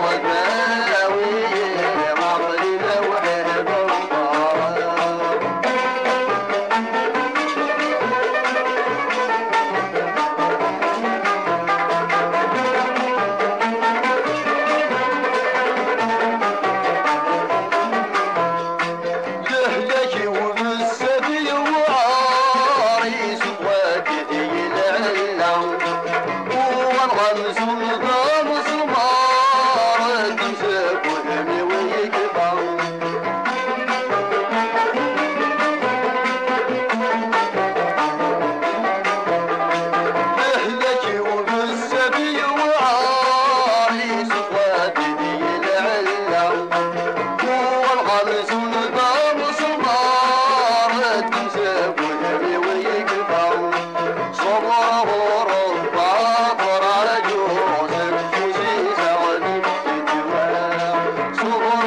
now I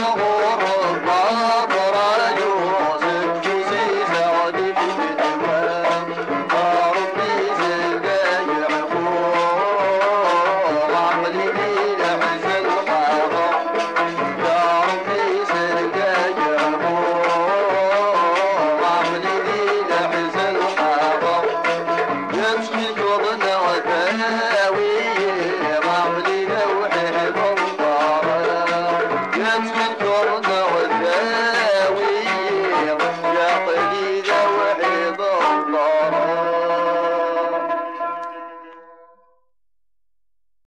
Oh,